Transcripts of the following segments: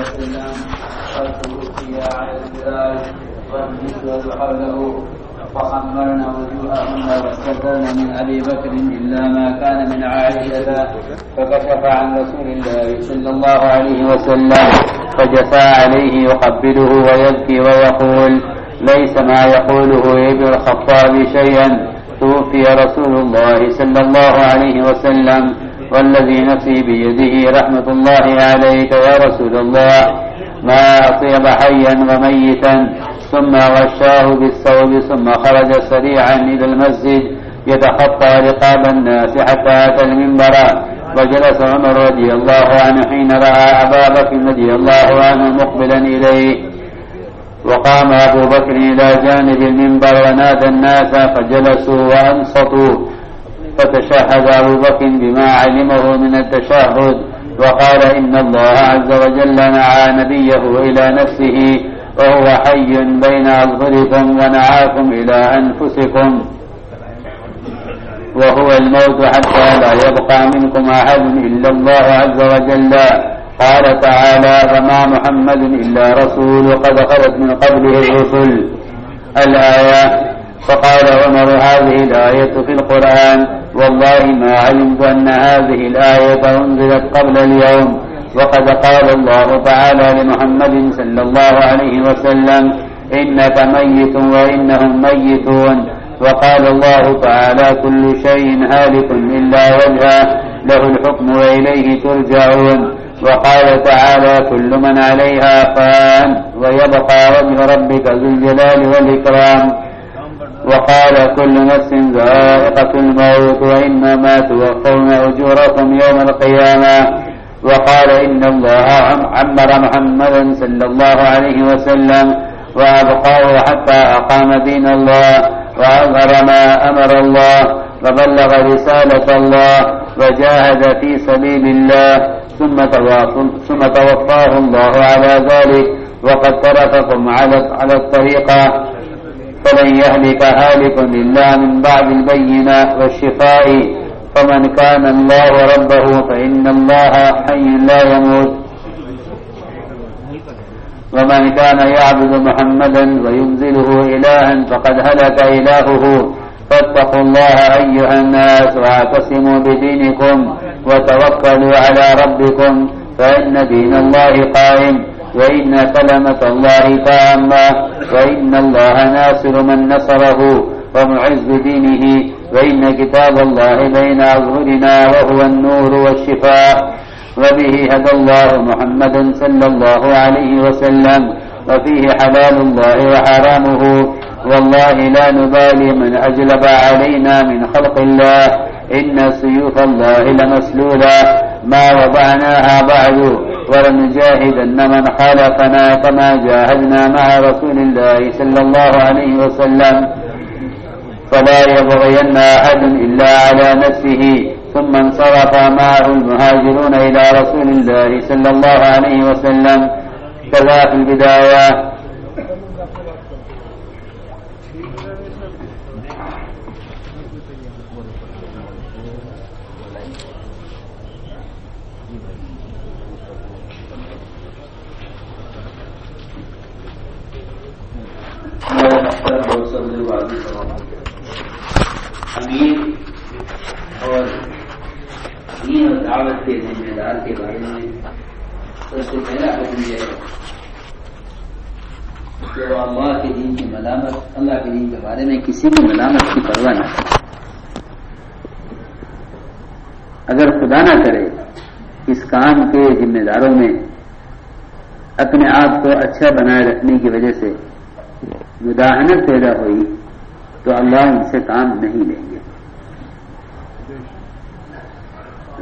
وسلم قد توفي على الفراش والنسوة حوله وخمرنا وجوههن واستكبرن من ابي بكر الا ما كان من عائشه فكشف عن رسول الله صلى الله عليه وسلم فجفى عليه يقبله ويبكي ويقول ليس ما يقوله ابن الخطاب شيئا توفي رسول الله صلى الله عليه وسلم والذي نفسي بيده رحمة الله عليك يا رسول الله ما أصيب حيا وميتا ثم غشاه بالثوب ثم خرج سريعا إلى المسجد يتخطى رقاب الناس حتى أتى المنبر وجلس عمر رضي الله عنه حين رأى أبا بكر رضي الله عنه مقبلا إليه وقام أبو بكر إلى جانب المنبر ونادى الناس فجلسوا وأنصتوا فتشهد أبو بكر بما علمه من التشهد وقال إن الله عز وجل نعى نبيه إلى نفسه وهو حي بين أظهركم ونعاكم إلى أنفسكم وهو الموت حتى لا يبقى منكم أحد إلا الله عز وجل قال تعالى فما محمد إلا رسول وقد خلت من قبله الرسل الآية فقال عمر هذه الآية في القرآن والله ما علمت أن هذه الآية أنزلت قبل اليوم وقد قال الله تعالى لمحمد صلى الله عليه وسلم إنك ميت وإنهم ميتون وقال الله تعالى كل شيء هالك إلا وجهه له الحكم وإليه ترجعون وقال تعالى كل من عليها فان ويبقى وجه ربك ذو الجلال والإكرام وقال كل نفس ذائقة الموت وإنما توفون أجوركم يوم القيامة وقال إن الله عمر محمدا صلى الله عليه وسلم وأبقاه حتى أقام دين الله وأظهر ما أمر الله وبلغ رسالة الله وجاهد في سبيل الله ثم ثم توفاه الله على ذلك وقد ترككم على على الطريقة فلن يهلك هالك إلا من بعد البينة والشفاء فمن كان الله ربه فإن الله حي لا يموت ومن كان يعبد محمدا وينزله إلها فقد هلك إلهه فاتقوا الله أيها الناس واعتصموا بدينكم وتوكلوا على ربكم فإن دين الله قائم وإن كلمة الله تامة وإن الله ناصر من نصره ومعز دينه وإن كتاب الله بين أظهرنا وهو النور والشفاء وبه هدى الله محمدا صلى الله عليه وسلم وفيه حلال الله وحرامه والله لا نبالي من أجلب علينا من خلق الله إن سيوف الله لمسلولة ما وضعناها بعد ولنجاهد من خالفنا كما جاهدنا مع رسول الله صلى الله عليه وسلم فلا يبغين أحد إلا على نفسه ثم انصرف معه المهاجرون إلى رسول الله صلى الله عليه وسلم كذا في البداية تعمیر اور دین اور دعوت کے ذمہ دار کے بارے میں سب سے پہلا حکم یہ ہے وہ اللہ کے دین کی ملامت اللہ کے دین کے بارے میں کسی بھی ملامت کی پرواہ نہ اگر خدا نہ کرے اس کام کے ذمہ داروں میں اپنے آپ کو اچھا بنائے رکھنے کی وجہ سے مداحنت پیدا ہوئی تو اللہ ان سے کام نہیں لیں گے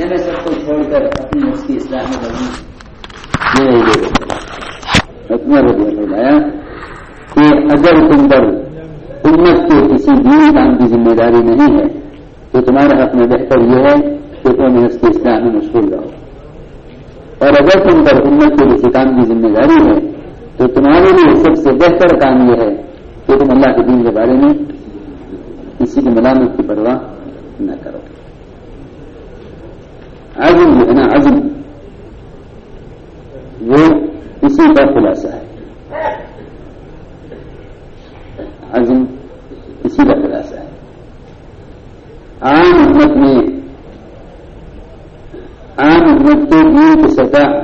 یا میں سب کو چھوڑ کر اپنی اس کی اسلامی بنا یہ بلایا کہ اگر تم پر امت کے کسی بھی کام کی ذمہ داری نہیں ہے تو تمہارے میں بہتر یہ ہے کہ تم اس کی اسلامی میں مشغول رہو اور اگر تم پر امت کے کسی کام کی ذمہ داری ہے تو تمہارے لیے سب سے بہتر کام یہ ہے کہ تم اللہ کے دین کے بارے میں کسی کی ملامت کی پرواہ نہ کرو عزم معناه عزم وصيغة خلاصة عزم صيغة خلاصة عام مبني إيه؟ عام مبني کے دین کی سطح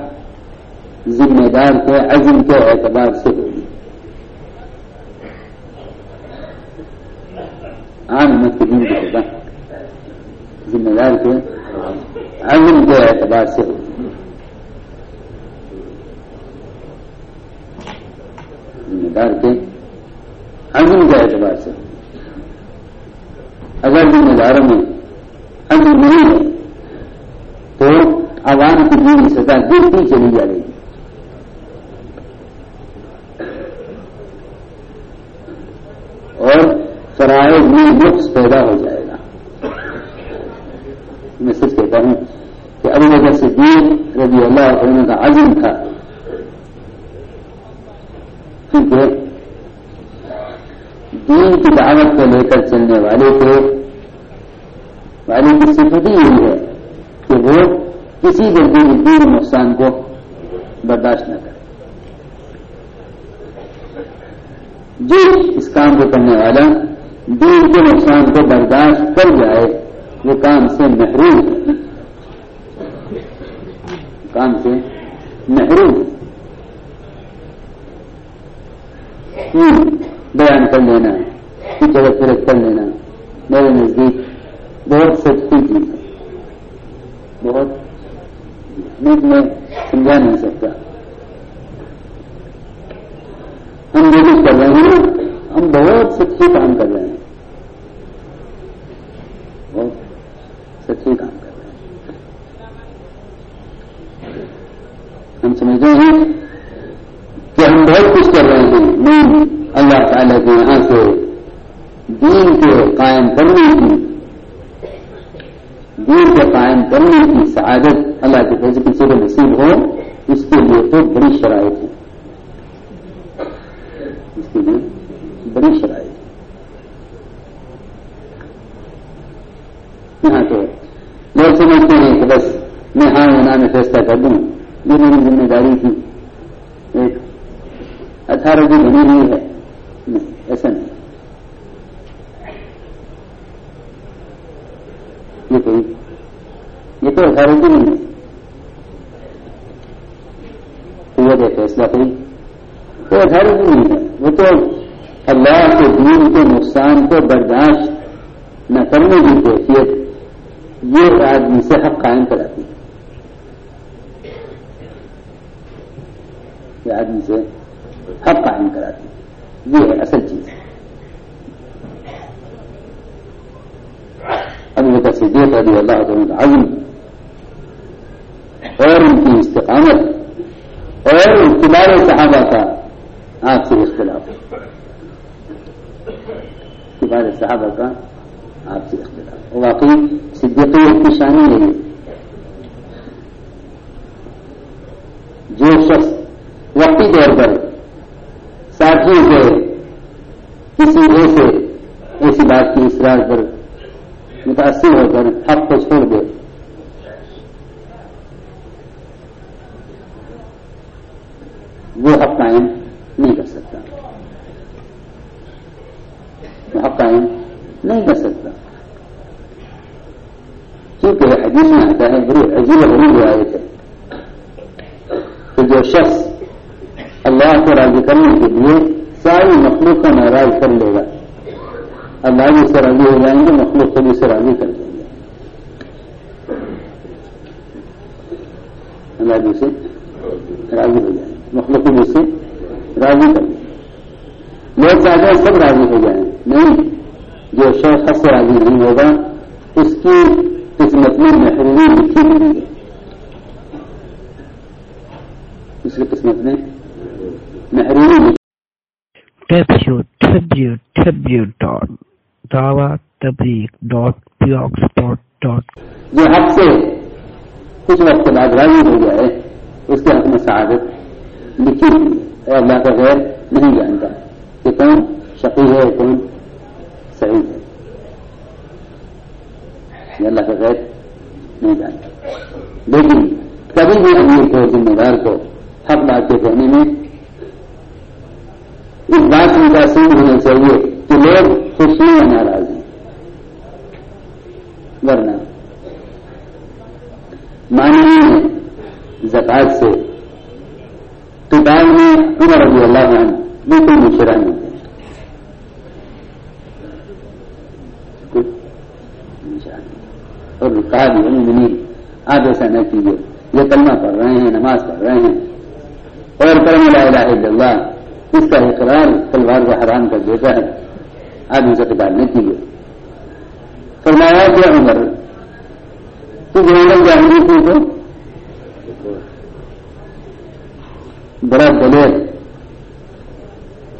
ذمہ دار کے عزم کے اعتبار سے ہوگی عام حکمت کے دین کی سطح عزم کے اعتبار سے ڈر کے عزم کے اعتبار سے اگر ذمہ داروں میں عزم نہیں ہے تو عوام کی دین سزا گرتی چلی جا رہی ہے اور فرائض میں بکس پیدا ہو جائے تھا کیونکہ دین کی دعوت کو لے کر چلنے والے کو والے کی سبھی یہی ہے کہ وہ کسی دین دین نقصان کو برداشت نہ کرے جو اس کام کو کرنے والا دین کے نقصان کو برداشت کر جائے وہ کام سے محروم کام سے محروم بيان كان لنا كيف جگہ كان لنا ماذا نزيد بغض بہت سچی چیز ہے بہت میں بہت کچھ کر رہے ہیں اللہ تعالیٰ کے یہاں سے دین کے قائم کرنے کی دین کے قائم کرنے کی سعادت اللہ کے تھے کسی کو نصیب ہو اس کے لیے تو بڑی شرائط ہے اس کے لیے بڑی شرائط یہاں لوگ سمجھتے ہیں کہ بس میں ہاں میں فیصلہ کر دوں یہ میری ذمہ داری تھی روزی نہیں ہے نہیں ایسا نہیں یہ تو ایسا روزی نہیں ہے فیصلہ کوئی ایسا روزی نہیں ہے وہ تو اللہ کے دین کے نقصان کو برداشت نہ کرنے کی کیفیت یہ آدمی سے حق قائم کراتی ہے یہ آدمی سے حبقى عن كلاته ذيه أسل جيز أبو بكر صديق رضي الله عز وجل عزم خير في استقامة خير اتبار الصحابات آخر اختلاف اتبار الصحابة آخر اختلاف وواقعي صديقية التشانية جو شخص وقتی دور بره ساتھیوں سے کسی وجہ سے ایسی بات کی اصرار پر متاثر ہو کر حق کو چھوڑ دے وہ حق قائم نہیں کر سکتا وہ قائم نہیں کر سکتا کیونکہ عجیب میں آتا ہے بڑی عجیب ہو جو آئے تھے کہ جو شخص کو راضی کرنے کے لیے ساری مخلوق کا ناراض کر لے گا اللہ جی سے راضی ہو جائیں گے مخلوق کو بھی سے راضی کر لیں گے اللہ جی سے راضی ہو جائیں کو خود سے راضی کر لیں لوگ چاہتے ہیں سب راضی ہو جائیں نہیں جو شخص سے راضی نہیں ہوگا محروم جو سے کچھ وقت کے بعد راضی ہو جائے گیا ہے اس سے ہمیں سب لیکن اللہ کا غیر نہیں جانتا کہ کون شقی ہے کون صحیح ہے یہ اللہ کا غیر نہیں جانتا لیکن کبھی بھی امیر کو ذمہ دار کو حق بات کے کہنے میں اس بات ہونا چاہیے کہ لوگ نہیں میں ناراض ہیں ورنہ مانوی ہے زکات سے کتاب میں عمر رضی اللہ عنہ وہ شرائی اور رکاج نہیں منی آپ ایسا نہ کیجیے یہ کلمہ پڑھ رہے ہیں نماز پڑھ رہے ہیں اور کرنے الہ الا اللہ اس کا اقرار تلوار کا حرام کا دیتا ہے آدمی کا ڈالنے کے لیے فرمایا کیا عمر تو گیا نمبر گاندھی کو بڑا دلیر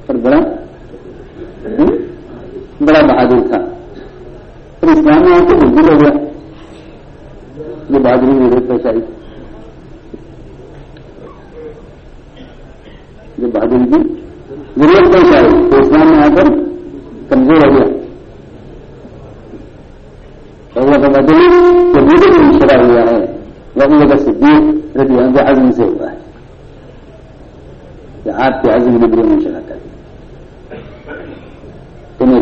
اور بڑا بڑا بہادر تھا اور آپ کو بالکل ہو گیا یہ بہادری میرے روک پہ چاہیے جو بہادری کی ضرورت نہیں چاہیے تو اسلام میں آ کر کمزور ہو گیا تو مجھے بھی شرا ہوا ہے وہی لگ رضی اللہ آگن سے ہوا ہے کہ آپ کے آگن ویڈیو مشرا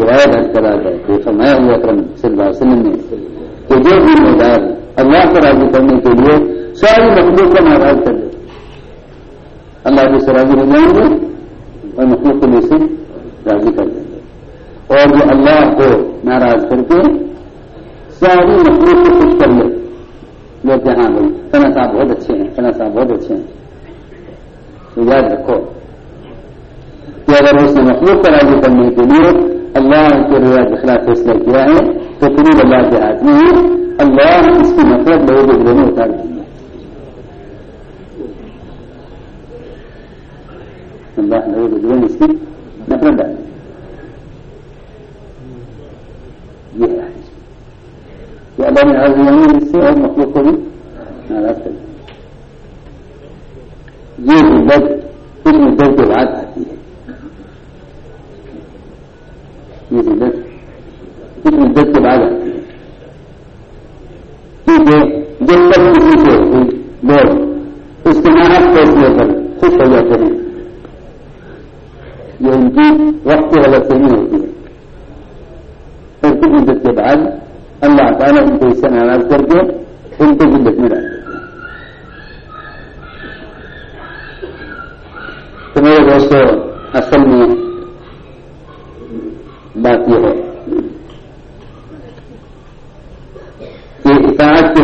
کرایہ دوسرا فرمایا ہوا کرم صلی اللہ علیہ وسلم نے جو بھی مدار اللہ کو راضی کرنے کے لیے ساری مخلوق کا ناراض کر دے اللہ سے راضی ہو جائیں گے اور مخلوق کو مصرف راضی کر دیں گے اور جو اللہ کو ناراض کر کے ساری مخلوق کو خوش کر ہاں جو کنا صاحب بہت اچھے ہیں کنا صاحب بہت اچھے ہیں تو یاد رکھو کہ اگر اس نے مخلوق کو راضی کرنے کے لیے اللہ کے کے خلاف فیصلہ کیا ہے تو پوری اللہ کے ہاتھ میں اللہ مطلب اس کے مطلب میں اتار گے الله نعوذ بالله من الشرك نفلا بعد دي الأحاديث وأبان العرض يمين السوء المخلوق به على أكثر جيه البدء اسم البدء العدعة فيها جيه البدء اسم البدء العدعة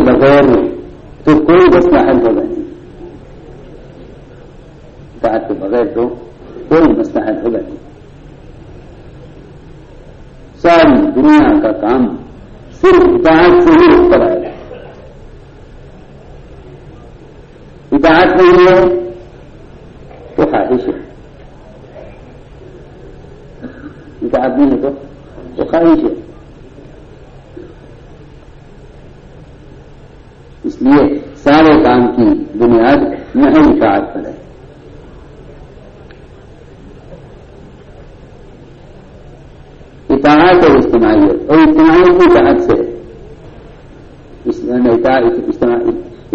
بغيره تذكروا بس ما حل هذا تعرفوا بغيرته كل بس ما حل هذا ساري دنيا کا کام صرف بعد سے ہی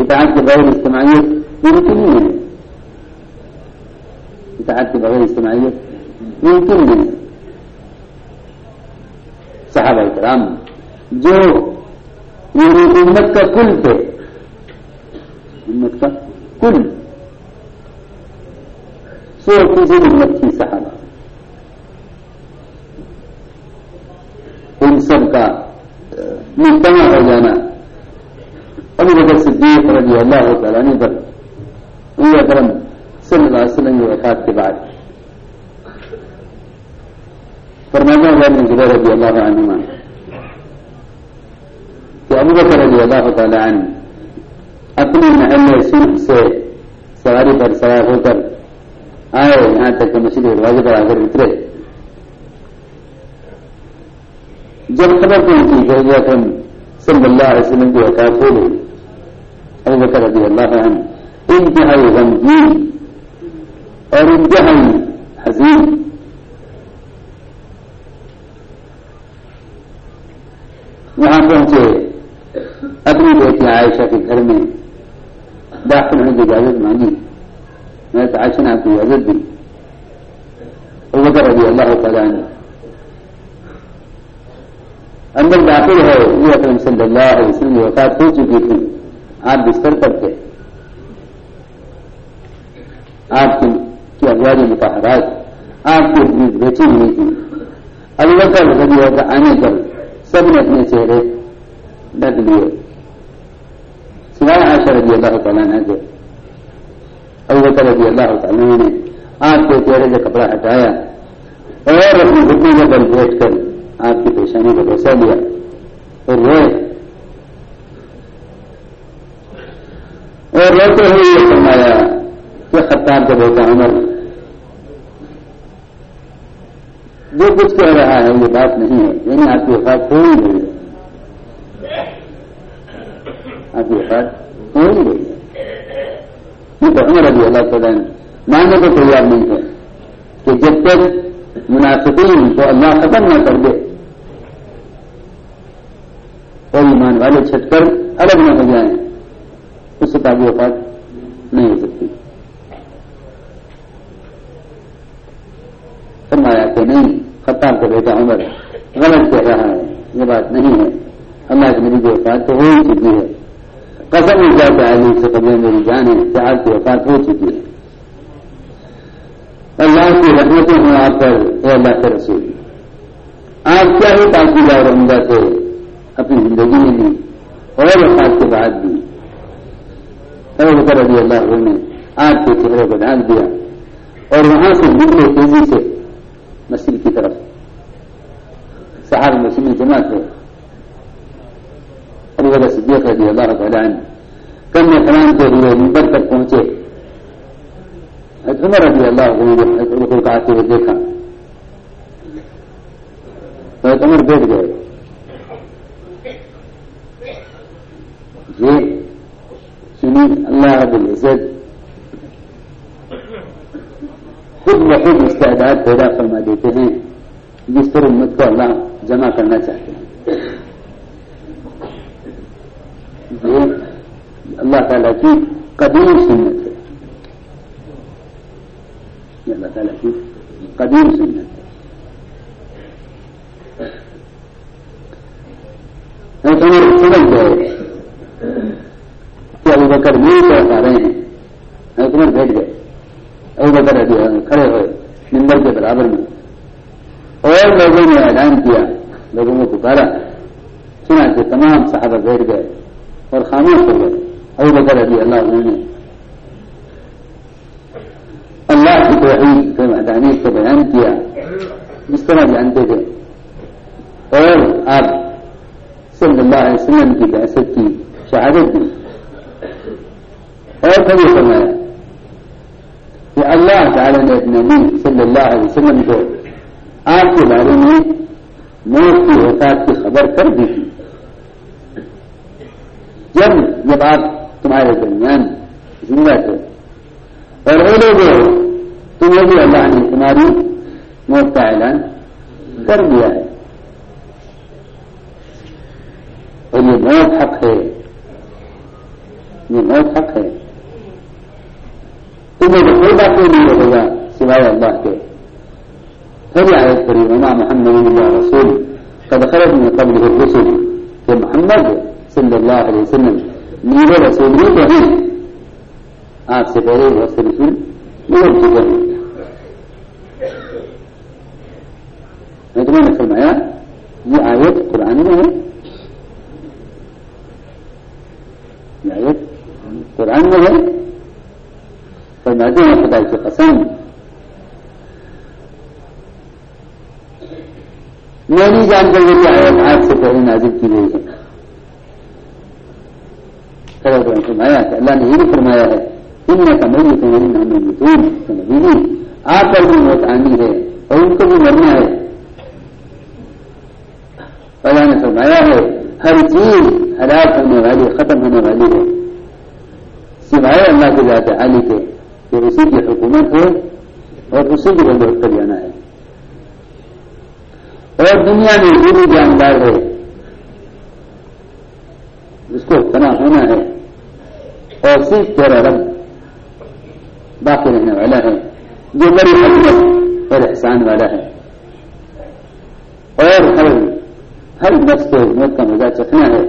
بتعدي غير اجتماعية يمكننا بتعدي غير اجتماعية يمكننا صحابة الكرام جو يريد مكة كل کل مكة كل کا کل سو کسی امت کی مجتمع جانا radiyallahu ta'ala anhu पर पूरा धर्म सल्लाम की वफात के बाद फरमाना हुआ जुबैर रजी अल्लाह आनुमा कि अबू बकर रजी अल्लाह तन अपने महल सुल्ह से सवारी पर सवार होकर आए यहां तक कि मछली दरवाजे पर आकर उतरे जब खबर पहुंची तो हम सल्लाह वसलम की वफात हो गई ابو بكر رضي الله عنه انتهوا غمجين اور انتهوا حزين وہاں پہنچے اپنی بیٹی عائشہ کے گھر میں داخل ہونے کی اجازت مانگی میں تو عائشہ نے آپ کو اجازت دی بکر رضی اللہ تعالیٰ نے اندر داخل ہے یہ اکرم صلی اللہ علیہ وسلم وفات ہو چکی تھی آپ بستر کرتے آپ کی اگواری متحرات آپ کی کا آنے پر سب نے اپنے چہرے ڈک لیے سوائے آشا رضی اللہ تعالیٰ نے اب رضی اللہ تعالیٰ نے آپ کے چہرے سے کپڑا ہٹایا اور اپنی بل بیٹھ کر آپ کی پریشانی کو بسا دیا اور وہ اور لڑتے ہوئے یہ فرمایا کہ خطاب جب ہوتا عمر جو کچھ کہہ رہا ہے یہ بات نہیں ہے یعنی آپ کی وفاج کوئی گئی ہے آپ کی کوئی نہیں ہے یہ کتنے ہے اللہ تعالیٰ ماننے کو تیار نہیں ہے کہ جب تک مناسبین کو اللہ ختم نہ کر دے اور ایمان والے چھٹ کر الگ نہ ہو جائیں سے اوقات نہیں ہو سکتی فرمایا کہ نہیں خطاب کا بیٹا عمر غلط کہہ رہا ہے یہ بات نہیں ہے اللہ کی میری جو ہو ہی چکی ہے قسم میں کہ آج سے قبل میری جان ہے کہ آج کی اوقات ہو چکی ہے اللہ کی پر اے اللہ کے رسول آج کیا ہی ہے اور عمدہ سے اپنی زندگی میں بھی اور وفات کے بعد بھی أبو بكر رضي الله عنه آت في تهرب العام بها ورمحان في الجنة تنزيسة مسجد في طرف سحار المسلم الجماعة أبو بكر الصديق رضي الله تعالى عنه كم يقرأ أنت هو من بركة قمته عمر رضي الله عنه أبو بكر قاعدت في الجيكة فأنت عمر بيت جاي جي المسلمين الله العزاد خود لحوب استعداد پیدا فرما دیتے ہیں جس پر امت کو اللہ جمع کرنا چاہتے ہیں یہ اللہ تعالیٰ کی قدیم سنت ہے اللہ تعالیٰ کی قدیم سنت ہے ہم بکر نہیں چڑھ پا رہے ہیں حضرت عمر بیٹھ گئے ابو بکر ابھی کھڑے ہوئے نمبر کے برابر میں اور لوگوں نے اعلان کیا لوگوں کو پکارا سنا کہ تمام صحابہ بیٹھ گئے اور خاموش ہو گئے ابو بکر ابھی اللہ انہوں نے اللہ کی توحید کے مدانیت کو بیان کیا جس طرح جانتے تھے اور آپ صلی اللہ علیہ وسلم کی بحثت کی شہادت دی وكذي سماء الله تعالى النبي صلى الله عليه وسلم جو آتي العلمي موت وفاتي خبر کر دیشو جب جب آپ تمہارے درمیان زندہ تھے اور اولو جو تم لگو اللہ نے تمہاری موت کا اعلان کر دیا ہے اور یہ موت حق ہے یہ موت حق ہے يريدها سواي الله كي هل يعني الكريم مع محمد الله رسول قد خرج من قبله الرسل فمحمد صلى الله عليه وسلم من رسول به آسفرين وسلسل يوجده نجمعنا في المعيار دي آيات قرآنية دي آيات قرآنية جنازے دیں خدا کی قسم میں نہیں جانتا ہوں کہ آیا آج سے پہلے نازک کی گئی ہے خبر فرمایا کہ اللہ نے یہ بھی فرمایا ہے ان میں کا مجھے تمہاری نامی مزدور نہیں آپ پر بھی موت آنی ہے اور ان کو بھی مرنا ہے اللہ نے فرمایا ہے ہر چیز ہلاک ہونے والی ختم ہونے والی ہے سوائے اللہ کے جاتے عالی کے اسی کی حکومت ہے اور اسی کو بندوبست کر جانا ہے اور دنیا میں جو بھی جاندار ہے اس جس کو تنا ہونا ہے اور صرف تیرا رب باقی رہنے والا ہے جو بڑی اور احسان والا ہے اور ہر ہر بچ کو موت کا مزہ چکھنا ہے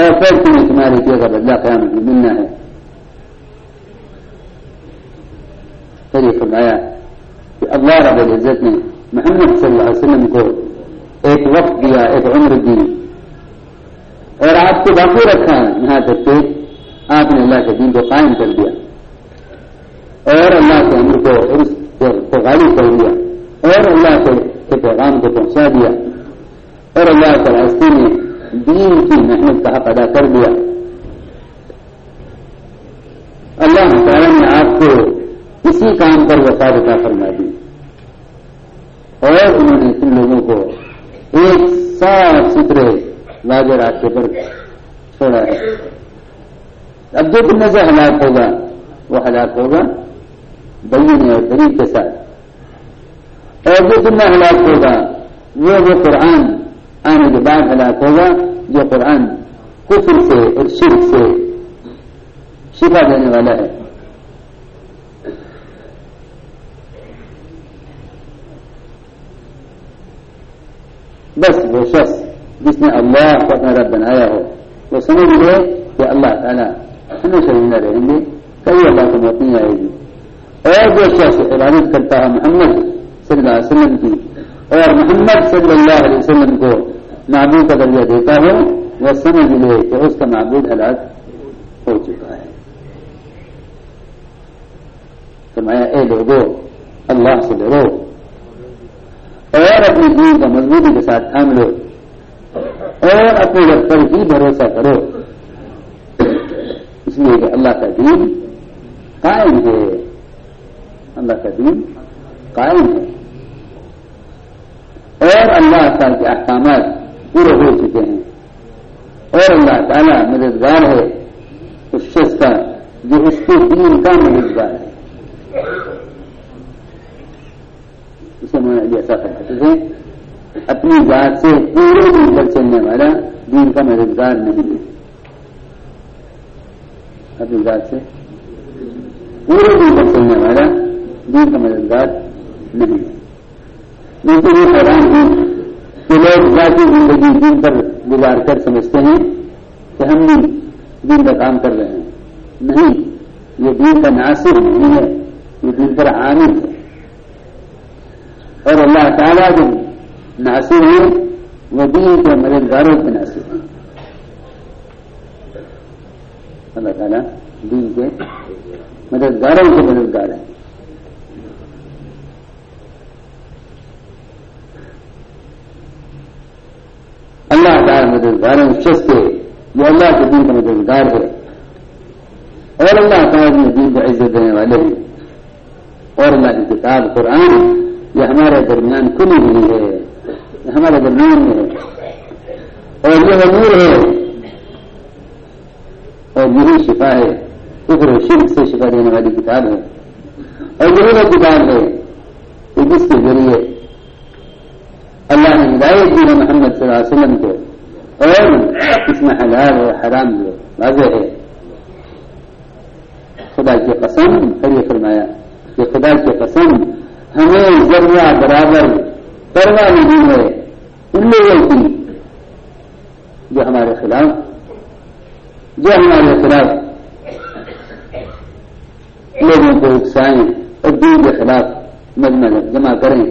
اور پھر تمہیں تمہاری کی اگر بدلا ملنا ہے طريق معايا في الله رب العزة محمد نعم. صلى الله عليه وسلم قول ايه وقت قياء ايه عمر الدين اور آپ کو باقی رکھا یہاں تک کہ آپ نے اللہ کے دین کو قائم کر دیا اور اللہ کے امر کو غالب کر دیا اور اللہ کے پیغام کو پہنچا دیا اور اللہ کے راستے نے دین کی محنت کا حق ادا کر دیا اللہ تعالیٰ ی کام پر وہ سارا فرما دی اور انہوں نے تین لوگوں کو ایک صاف ستھرے لاگ راستے پر چھوڑا ہے اب جو تمہیں سے ہلاک ہوگا وہ ہلاک ہوگا دلی اور غریب کے ساتھ اور جو تمنا ہلاک ہوگا وہ وہ قرآن آنے کے بعد ہلاک ہوگا جو قرآن کفر سے اور شرک سے شفا دینے والا ہے بس هو شخص باسم الله وقنا ربنا آيه وسنين ليه يا الله تعالى أنا شرينا ليه عندي كأي الله تموتني يا إيدي اور جو شخص عبادت کرتا ہے محمد صلی اللہ علیہ وسلم کی اور محمد صلی اللہ علیہ وسلم کو معبود کا درجہ دیتا ہے وہ سمجھ لے کہ اس کا معبود ہلاک ہو چکا ہے فرمایا اے لوگو اللہ سے ڈرو اور اپنے دین کو مضبوطی کے ساتھ تھام لو اور اپنے رب پر ہی بھروسہ کرو اس لیے کہ اللہ کا دین قائم ہے اللہ کا دین قائم ہے اور اللہ تعالی کے احکامات پورے ہو چکے ہیں اور اللہ تعالیٰ مددگار ہے اس شخص کا جو اس کے دین کا مددگار ہے میں ابھی ایسا فرق ہے اپنی ذات سے پورے دن پر چلنے والا دین کا مددگار نہیں ہے اپنی ذات سے پورے دن پر چلنے والا دین کا مددگار نہیں ہے لیکن یہ حیران ہے کہ لوگ ذاتی زندگی دن پر گزار کر سمجھتے ہیں کہ ہم بھی دن کا کام کر رہے ہیں نہیں یہ دین کا ناصر نہیں ہے یہ دن پر عامل ہے اور اللہ تعالیٰ کے ناصر ہیں وہ دین کے مددگاروں کے ناصر ہیں اللہ تعالیٰ دین کے مددگاروں کے مددگار ہیں اللہ تعالیٰ مددگار ہیں یہ اللہ کے دین کا مددگار ہے اور اللہ تعالیٰ دین کو عزت دینے والے ہیں اور اللہ کی کتاب قرآن ہیں यह हमारा दरमियान खुली हुई है हमारे दरमियान में है और यह नूर है और यही शिफा है उग्र शिल्प से शिफा देने वाली किताब है और यही वह किताब है कि जिसके जरिए अल्लाह ने हिदायत दी है मोहम्मद वसल्लम को और इसमें हलाल और हराम जो वाजह है खुदा की कसम फिर ये फरमाया कि खुदा की कसम ہمیں برابر نہیں ہے ان لوگوں کی جو ہمارے خلاف جو ہمارے خلاف لوگوں کو اکسائیں اور دین کے خلاف مجمع جمع کریں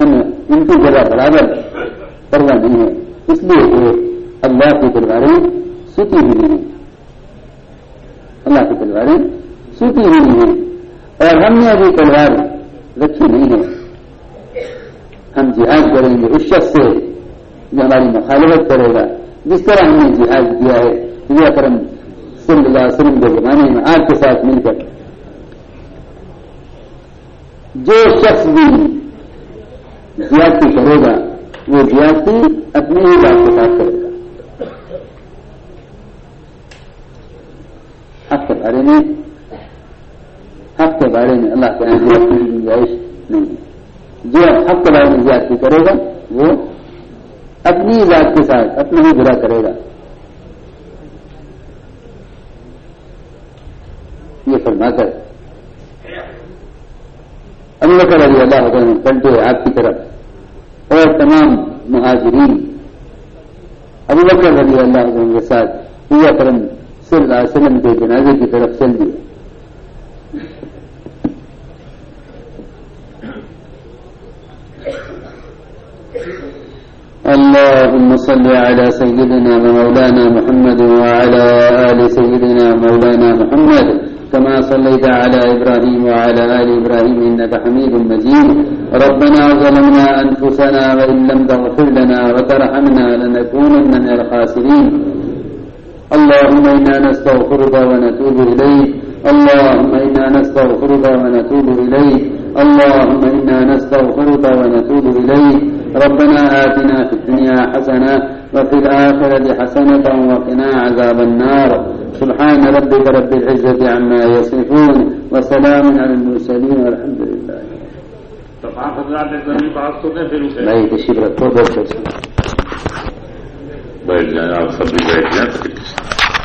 ہمیں ان کی جگہ برابر نہیں ہے اس لیے یہ اللہ کی سوتی ہوئی ہیں اللہ کی تلواریں سوتی ہوئی نہیں اور ہم نے ابھی تلوار ذكر اینه هم جهاد دلیلی و شخصی نمالی مخالفت دلیلا جس طرح ہم نے جہاد کیا ہے یہ کرم صلی اللہ علیہ وسلم کے زمانے میں آپ کے ساتھ مل کر جو شخص بھی زیادتی کرے گا وہ زیادتی اپنے ہی بات کے ساتھ کرے گا آپ کے بارے میں کے بارے میں اللہ کی گنجائش نہیں ہے جو حق کے بارے میں زیادتی کرے گا وہ اپنی ذات کے ساتھ اپنا ہی برا کرے گا یہ فرما کر اللہ کا رضی اللہ عبان پلٹے آپ کی طرف اور تمام مہاجرین ابو بکر رضی اللہ عنہ کے ساتھ پورا کرم علیہ وسلم کے جنازے کی طرف چل دیے اللهم صل على سيدنا ومولانا محمد وعلى آل سيدنا مولانا محمد كما صليت على إبراهيم وعلى آل إبراهيم إنك حميد مجيد ربنا ظلمنا أنفسنا وإن لم تغفر لنا وترحمنا لنكونن من الخاسرين اللهم إنا نستغفرك ونتوب إليك اللهم إنا نستغفرك ونتوب إليك اللهم إنا نستغفرك ونتوب إليك ربنا آتنا في الدنيا حسنة وفي الآخرة حسنة وقنا عذاب النار سبحان ربك رب العزة عما يصفون وسلام على المرسلين والحمد لله नहीं किसी को बैठ जाए आप सभी बैठ